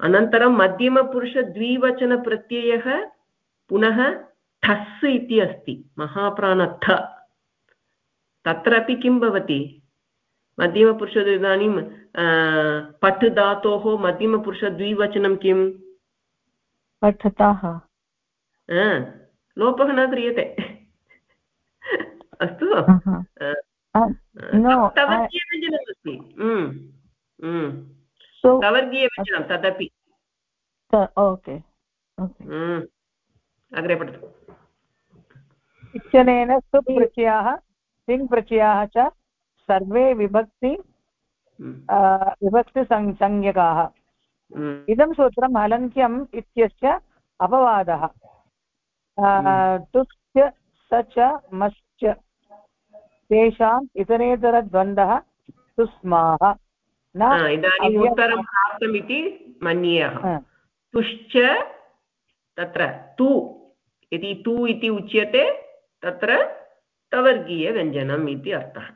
अनन्तरं मध्यमपुरुषद्विवचनप्रत्ययः पुनः ठस् इति अस्ति महाप्राणथ। तत्रापि किं भवति? मध्यमपुरुष इदानीं पठ् धातोः मध्यमपुरुषद्विवचनं किम्? पठताः। लोपः न क्रियते। अस्तु। तवर्गीयव्यञ्जनमस्ति तवर्गीयव्यञ्जनं तदपि ओके अग्रे पठतु च सर्वे विभक्ति विभक्तिसंज्ञकाः इदं सूत्रं हलन्त्यम् इत्यस्य अपवादः तुश्च स च तेषाम् इतरेतरद्वन्द्वः सुस्माः। न इदानीम् उत्तरं प्राप्तमिति मन्ये अहं तुश्च तत्र तु यदि तु इति उच्यते तत्र तवर्गीयव्यञ्जनम् इति अर्थः।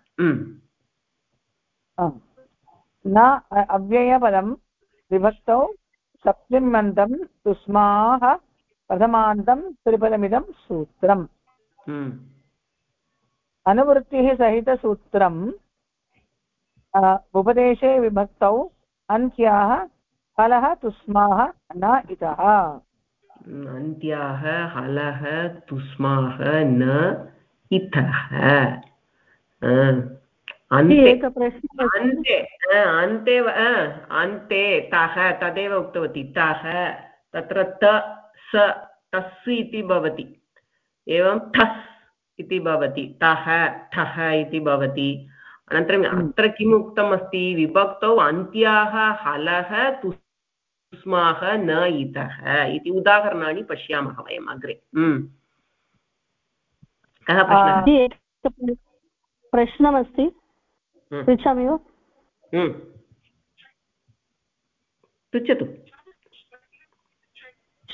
न अव्ययपदं विभक्तौ सप्तिमन्तं तुस्माः प्रथमान्तं त्रिपदमिदं सूत्रम्। अनुवृत्तिः सहितसूत्रम् उपदेशे विभक्तौ अन्त्याः हलः तुस्माः न इतः। अन्त्याः हलः तुस्माः न इतः। अन्ते अन्ते अन्ते तः तदेव उक्तवती। तः तत्र त स तस् इति भवति। एवं ठस् इति भवति। तः ठः इति भवति। अनन्तरम् हम्म। अत्र किम् उक्तमस्ति? विभक्तौ अन्त्याः हलः तुस्माः न इतः इति उदाहरणानि पश्यामः वयम् अग्रे। हम्म। कः प्रश्नमस्ति। हम्म। पृच्छामि वा? पृच्छतु।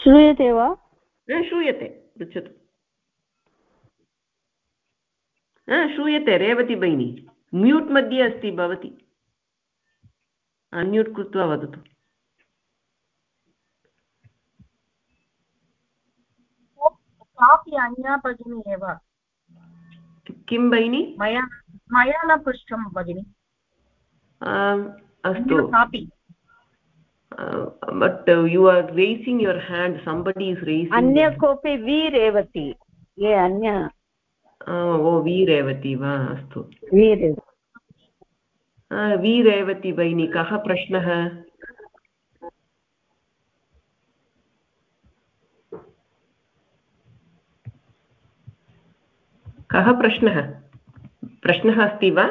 श्रूयते वा? श्रूयते। पृच्छतु। श्रूयते रेवती भगिनी म्यूट् मध्ये अस्ति भवती. अन्म्यूट् कृत्वा वदतु. कापि अन्या भगिनी एव. किं भगिनि मया मया न पृष्टं भगिनि. अस्तु. कापि. But you are raising your hand somebody is raising अन्य कोऽपि वी रेवति ये अन्य ओ वी रेवति वा अस्तु वी रेवति वी भगिनी कः प्रश्नः कः प्रश्नः प्रश्नः अस्ति वा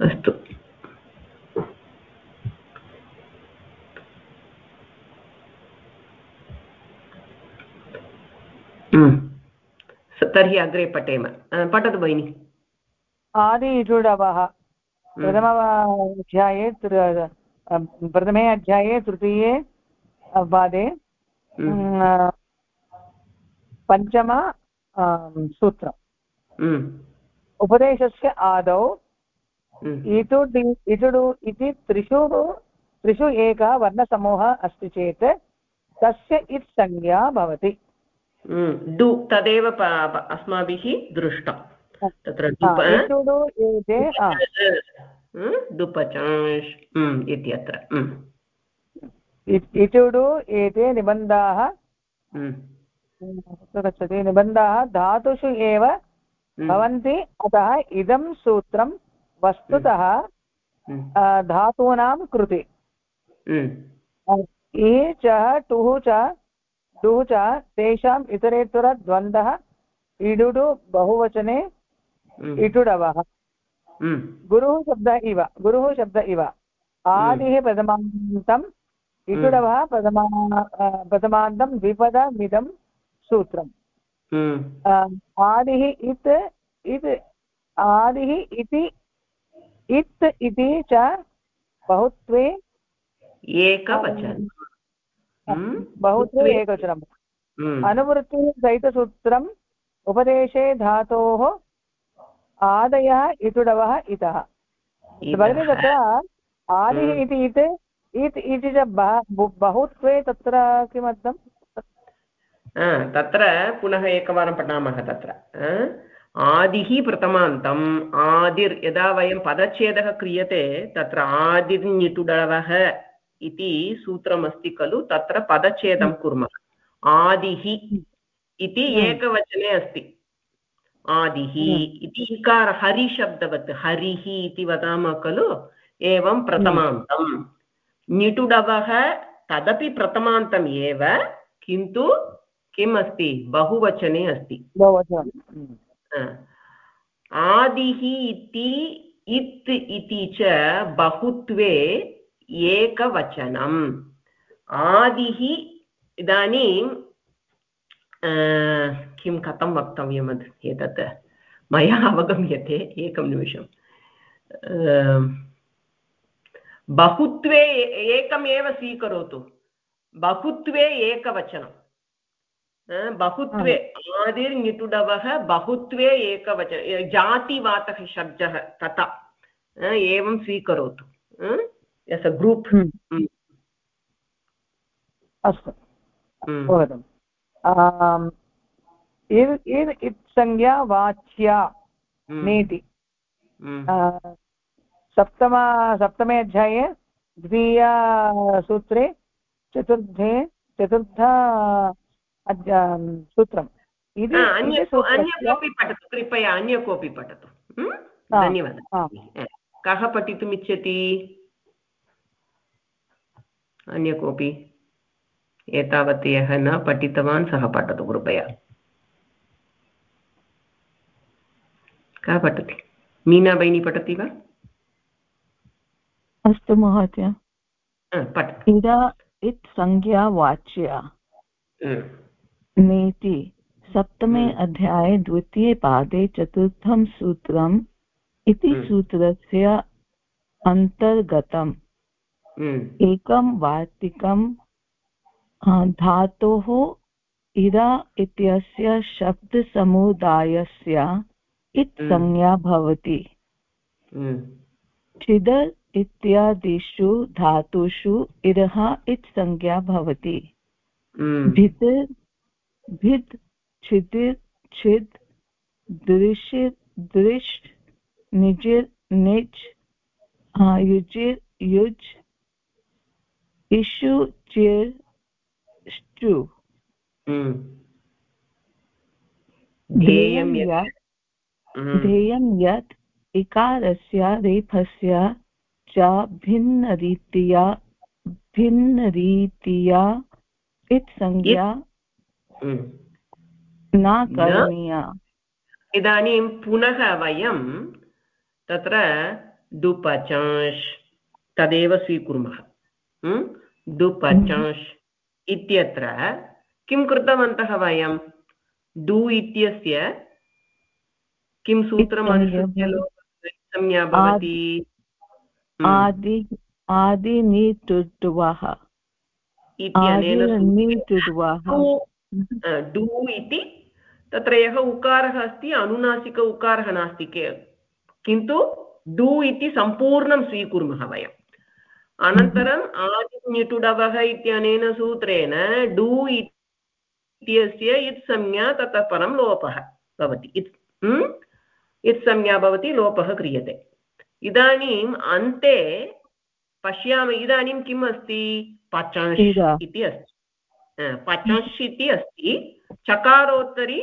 अस्तु तर्हि अग्रे पठेम पठतु भगिनि आदि इजुडवः प्रथम अध्याये प्रथमे अध्याये तृतीये वादे पञ्चम सूत्रम् उपदेशस्य आदौ इटुडि इटुडु इति त्रिषु त्रिषु एकः वर्णसमूहः अस्ति चेत् तस्य इत् संज्ञा भवति डु तदेव अस्माभिः दृष्टं तत्र डुपचांश् इत्यत्र इटुडु एते निबन्धाः गच्छति निबन्धाः धातुषु एव भवन्ति अतः इदं सूत्रं वस्तुतः धातूनां कृते इ च टुः च डुः च तेषाम् इतरेतरद्वन्द्वः इडुडु बहुवचने इटुडवः। गुरुः शब्द इव गुरुः शब्द इव। आदिः प्रथमान्तम् इटुडवः प्रथमा प्रथमान्तं द्विपदमिदं सूत्रम्। आदिः इत् इत् आदिः इति इत् इति च बहुत्वे एकवचनं। बहुत्वे एकवचनम्। अनुवृत्तिः सहितसूत्रम् उपदेशे धातोः आदयः इटुडवः इतः। भगिनि तत्र आदिः इति इत् इत् इति च बहुत्वे तत्र किमर्थम्? तत्र पुनः एकवारं पठामः तत्र। आदिः प्रथमान्तम् आदिर् यदा वयं पदच्छेदः क्रियते तत्र आदिर्निटुडवः इति सूत्रमस्ति खलु तत्र पदच्छेदं कुर्मः। आदिः इति एकवचने अस्ति। आदिः इति इकार हरिशब्दवत् हरिः इति वदामः खलु एवं प्रथमान्तं निटुडवः तदपि प्रथमान्तम् एव किन्तु किम् अस्ति? बहुवचने अस्ति। आदिः इति इत् इति च बहुत्वे एकवचनम्। आदिः इदानीं किं कथं वक्तव्यम् एतत्? मया अवगम्यते एकं निमिषं बहुत्वे एकमेव स्वीकरोतु। बहुत्वे एकवचनं। बहुत्वे आदिर्निटुडवः बहुत्वे एकवचन, जातिवातः शब्दः तथा एवं स्वीकरोतु। यस् अ ग्रूप् अस्तु। भवतु संज्ञा वाच्या नेति सप्तम सप्तमे अध्याये द्वितीयसूत्रे चतुर्थे चतुर्थ सूत्रम्। अन्य कोऽपि पठतु कृपया अन्य कोऽपि पठतु। धन्यवादः। कः पठितुमिच्छति? अन्य कोऽपि एतावत् यः न पठितवान् सः पठतु कृपया। कः पठति? मीना भगिनी पठति वा? अस्तु महोदय। इदा इत् संज्ञा वाच्या। नेति सप्तमे अध्याये द्वितीये पादे चतुर्थं सूत्रम् इति सूत्रस्य अन्तर्गतम्। एकं वार्तिकं धातोः इरा इत्यस्य शब्दसमुदायस्य इत् संज्ञा भवति। छिद इत्यादिषु धातुषु इरः इत् संज्ञा भवति। भित् भिद् छिदिर् छिद् दृशिर् दृश् निजिर् निज् युजिर् युज् इषु चिर् ष्टु ध्येयं यत् इकारस्य रेफस्य च भिन्नरीत्या भिन्नरीत्या इत्संज्ञा न करणीया इदानीं पुनः वयं तत्र दुपचांश् तदेव स्वीकुर्मः दुपचांश् इत्यत्र किं कृतवन्तः वयं? डु इत्यस्य किं सूत्रम् अनुसृत्य संज्ञा भवति? आदि आदिनिटुड्वः इत्यनेन डु इति तत्र यः उकारः अस्ति अनुनासिक उकारः नास्ति किन्तु डु इति सम्पूर्णं स्वीकुर्मः वयम्। अनन्तरम् आदिनिटुडवः इत्यनेन सूत्रेण डु इत्यस्य इत् संज्ञा ततः परं लोपः भवति। इत् इत् संज्ञा भवति लोपः क्रियते। इदानीम् अन्ते पश्यामः इदानीं किम् अस्ति? पचंश् इति अस्ति। पचंश् इति अस्ति। चकारोत्तरी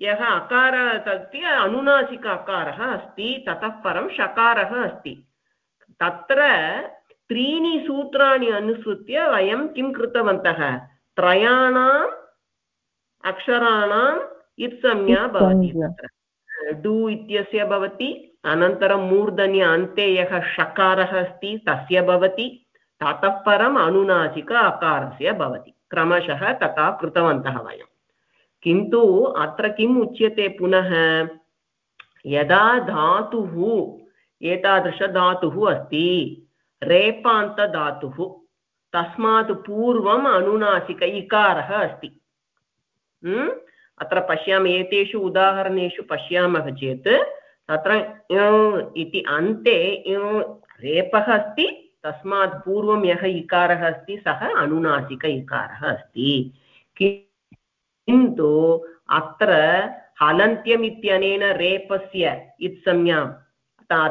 यः अकारः अस्ति अनुनासिक अकारः अस्ति ततः परं शकारः अस्ति। तत्र त्रीणि सूत्राणि अनुसृत्य वयं किं कृतवन्तः? त्रयाणाम् अक्षराणाम् इत्संज्ञा भवति तत्र। डु इत्यस्य भवति अनन्तरं मूर्धन्य अन्ते यः षकारः अस्ति तस्य भवति ततः परम् अनुनासिक अकारस्य भवति। क्रमशः तथा कृतवन्तः वयं। किन्तु अत्र किम् उच्यते पुनः? यदा धातुः एतादृशधातुः अस्ति। रेपान्तधातुः तस्मात् पूर्वम् अनुनासिक इकारः अस्ति। अत्र पश्यामः, एतेषु उदाहरणेषु पश्यामः चेत्, तत्र इति अन्ते रेपः अस्ति, तस्मात् पूर्वं यः इकारः अस्ति, सः अनुनासिक इकारः अस्ति। किन्तु अत्र हलन्त्यम् इत्यनेन रेपस्य इत्संज्ञां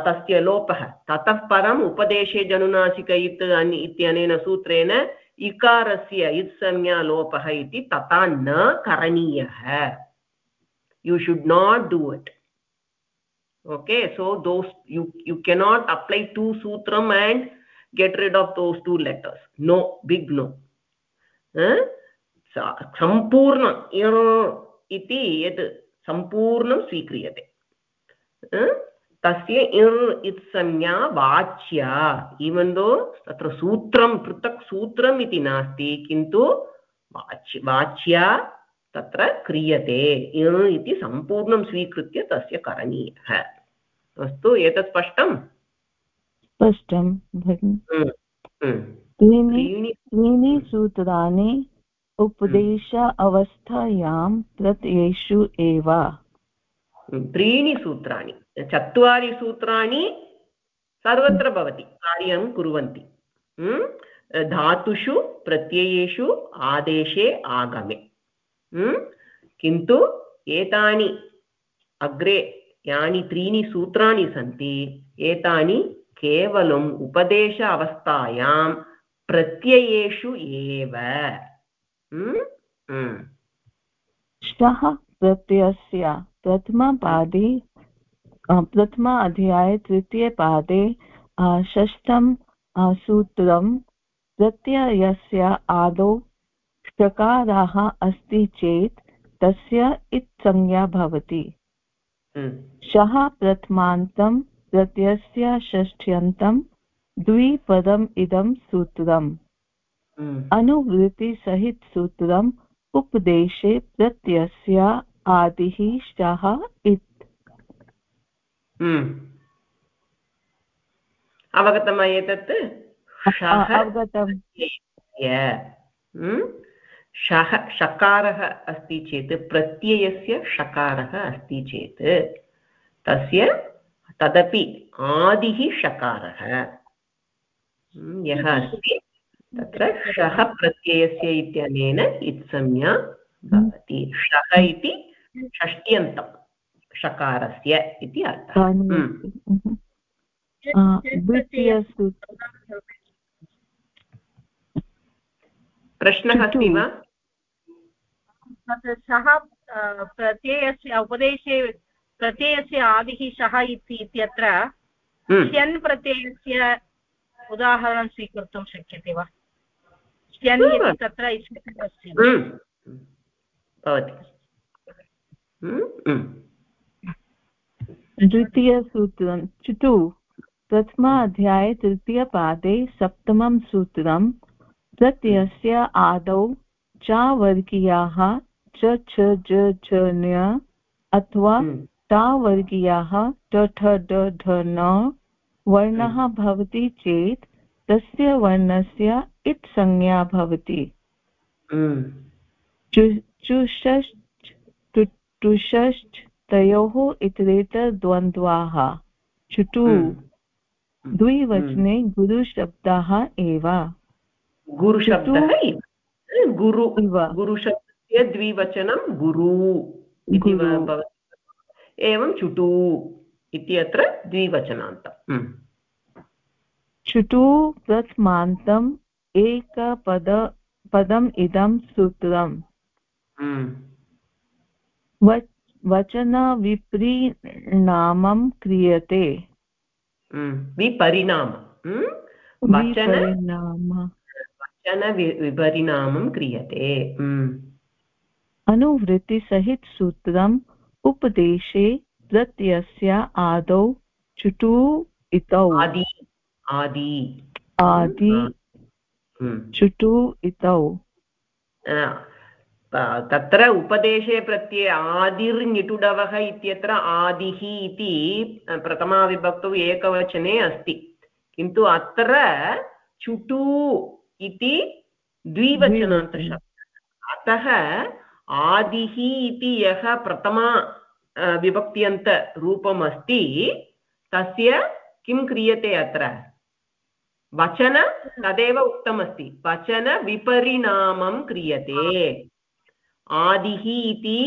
तस्य लोपः। ततः परम् उपदेशे जनुनासिक इत् इत्यनेन सूत्रेण इकारस्य इत्संज्ञा लोपः इति तथा न करणीयः। You should not do it okay, so those, you you cannot apply two sutram and get rid of those two letters. No, big no. सम्पूर्ण इति यत् सम्पूर्णं स्वीक्रियते तस्य इर् इत्संज्ञा वाच्या। इवन् दो तत्र सूत्रं पृथक् सूत्रम् इति नास्ति किन्तु वाच्य वाच्या तत्र क्रियते। इर् इति सम्पूर्णं स्वीकृत्य तस्य करणीयः। अस्तु एतत् स्पष्टम्? स्पष्टं त्रीणि सूत्राणि उपदेश अवस्थायां प्रत्ययेषु एव। त्रीणि सूत्राणि। चत्वारि सूत्राणि सर्वत्र भवति, कार्यं कुर्वन्ति। धातुषु, प्रत्ययेषु, आदेशे, आगमे। किन्तु एतानि अग्रे यानि त्रीणि सूत्राणि सन्ति, एतानि केवलम् उपदेश अवस्थायां प्रत्ययेषु एव। श्वः प्रत्ययस्य प्रथमपादे प्रथम अध्याये तृतीयपादे षष्ठं सूत्रं प्रत्ययस्य आदौ षकाराः अस्ति चेत् तस्य इत्संज्ञा भवति। शः प्रथमान्तं प्रत्ययस्य षष्ठ्यन्तं द्विपदम् इदं सूत्रम्। अनुवृत्तिसहितसूत्रम् उपदेशे प्रत्ययस्य आदिः शः इत्। अवगतं वा एतत् अवगतम् शः शकारः अस्ति चेत् प्रत्ययस्य शकारः अस्ति चेत् तस्य तदपि आदिः शकारः यः अस्ति तत्र शः प्रत्ययस्य इत्यनेन इत्संज्ञा भवति शः इति षष्ट्यन्तं शकारस्य इति अर्थः। प्रश्नः अस्ति वा? सः प्रत्ययस्य उपदेशे प्रत्ययस्य आदिः शः इति इत्यत्र ष्यन् हम्म। प्रत्ययस्य उदाहरणं स्वीकर्तुं शक्यते वा? ष्यन् इति तत्र अस्ति हम्म। भवति। हम्म, द्वितीयसूत्रं चुटु प्रथमाध्याये तृतीयपादे सप्तमं सूत्रं प्रत्ययस्य आदौ चावर्गीयाः च छ ज च न्य अथवा। टावर्गीयाः ट ठ ड ढ न वर्णः। भवति चेत् तस्य वर्णस्य इत् संज्ञा भवति। चुषश्च टुषश्च तयोः इतरेतरद्वन्द्वाः चुटु द्विवचने गुरुशब्दाः एव। गुरुशब्दः गुरु। गुरुशब्दस्य द्विवचनं गुरु इति एवं चुटु इत्यत्र द्विवचनान्तम्। चुटु प्रथमान्तम् एकपद पदम् इदं सूत्रम्। हम्म। वचनविपरिणामं क्रियते। हम्म। विपरिणाम। वचनविपरिणामं क्रियते। अनुवृत्तिसहितसूत्रम् उपदेशे प्रत्ययस्य आदौ चुटु इतौ। आदि आदि। आदि चुटु इतौ। तत्र उपदेशे प्रत्यये आदिर्निटुडवः इत्यत्र आदिः इति प्रथमाविभक्तौ एकवचने अस्ति किन्तु अत्र चुटु इति द्विवचनान्तशब्दः अतः आदिः इति यः प्रथमा विभक्त्यन्तरूपम् अस्ति तस्य किं क्रियते अत्र वचन तदेव उक्तमस्ति वचनविपरिणामं क्रियते आदिः इति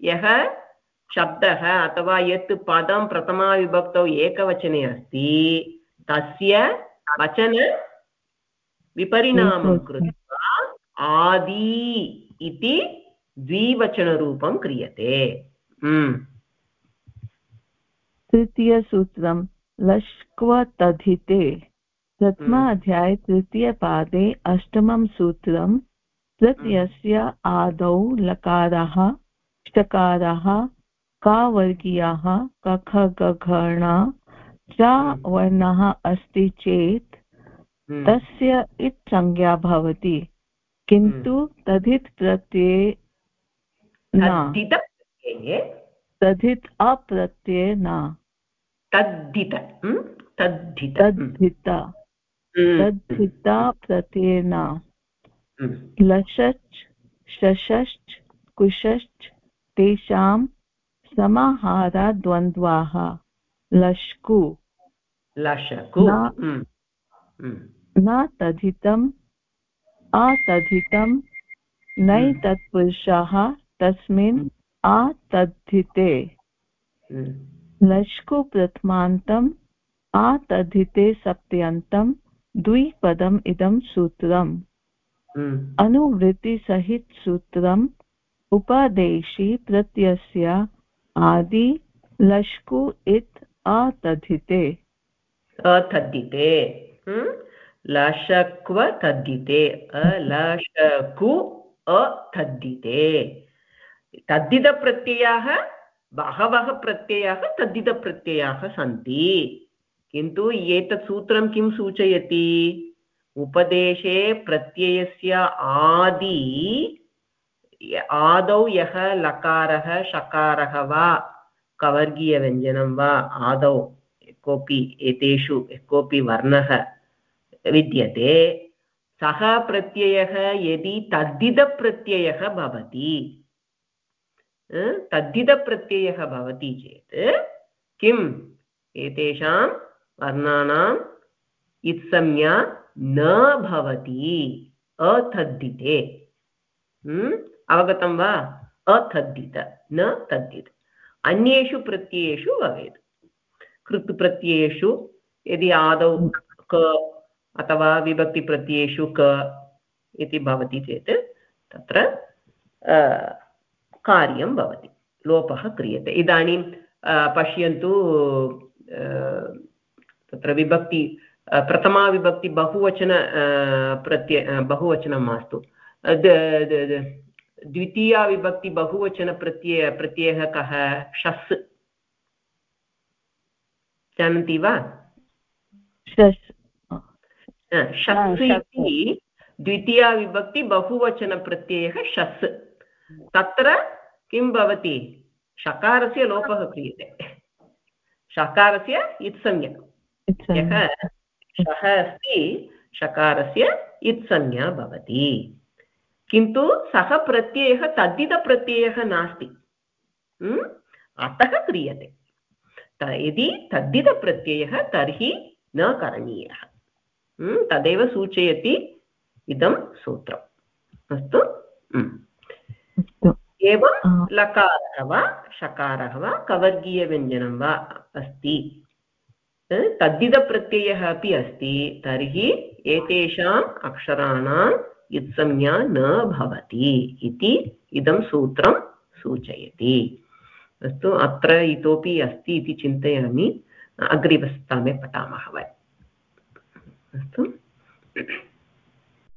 यः शब्दः अथवा यत् पदं प्रथमाविभक्तौ एकवचने अस्ति तस्य वचन विपरिणामं कृत्वा आदि इति द्विवचनरूपं क्रियते हम्म। तृतीयसूत्रं लश्क्वतधिते प्रथमा हम्म। तृतीयपादे अष्टमं सूत्रं प्रत्ययस्य आदौ लकाराः षकाराः कावर्गीयाः कख गघण च हम्म। वर्णः अस्ति चेत् हम्म। तस्य इत् संज्ञा भवति। किन्तु हम्म। तदित् प्रत्यये तदित् अप्रत्यये न। तद्धित? तद्धिता। तद्धिता प्रत्यये न। लषच् शशश्च कुशश्च तेषां समाहाराद्वन्द्वाः। लश्कु। लशकु। न तथितम् आतथितं नै हम्म। तत्पुरुषाः तस्मिन् हम्म। आतद्धिते। हम्म। लश्कु प्रथमान्तम् आतद्धिते सप्त्यन्तं द्विपदम् इदं सूत्रम्। अनुवृत्तिसहितसूत्रम् उपादेशि प्रत्ययस्य आदि लश्कु इत् आतद्धिते अतद्धिते लशक्व तद्धिते अलशकु अतद्धिते तद्धितप्रत्ययाः बहवः प्रत्ययाः तद्धितप्रत्ययाः सन्ति। किन्तु एतत् सूत्रं किं सूचयति? उपदेशे प्रत्ययस्य आदि आदौ यः लकारः, शकारः वा, कवर्गीयव्यञ्जनं वा, आदौ कोऽपि एतेषु कोऽपि वर्णः विद्यते, सः प्रत्ययः यदि तद्धितप्रत्ययः भवति तद्धितप्रत्ययः भवति चेत्, किम्? एतेषां वर्णानाम् इत्संज्ञा न भवति, अथद्धिते। अवगतं वा? अथद्धित, न तद्धित। अन्येषु प्रत्ययेषु भवेत्। कृत् प्रत्ययेषु यदि आदौ क अथवा विभक्तिप्रत्ययेषु क इति भवति चेत्, तत्र कार्यं भवति। लोपः क्रियते। इदानीं पश्यन्तु तत्र विभक्ति प्रथमा विभक्ति बहुवचन प्रत्यय बहुवचनं मास्तु। द्वितीया विभक्ति बहुवचनप्रत्यय प्रत्ययः कः? शस्। जानन्ति वा? शस्। इति द्वितीया विभक्ति बहुवचनप्रत्ययः शस्। तत्र किं भवति? शकारस्य लोपः क्रियते। शकारस्य इत्संज्ञा। यः शः अस्ति शकारस्य इत्संज्ञा भवति। किन्तु सः प्रत्ययः तद्धितप्रत्ययः नास्ति। अतः क्रियते। यदि तद्धितप्रत्ययः तर्हि न करणीयः। तदेव सूचयति इदं सूत्रम्। अस्तु? एवं लकारः वा शकारः वा कवर्गीयव्यञ्जनं वा अस्ति। तद्धितप्रत्ययः अपि अस्ति, तर्हि एतेषाम् अक्षराणाम् इत्संज्ञा न भवति इति इदं सूत्रं सूचयति। अस्तु, अत्र इतोपि अस्ति इति चिन्तयामि अग्रिमस्थाने पठामः वयम्। अस्तु।